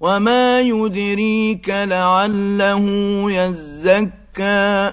وما يدريك لعله يزكى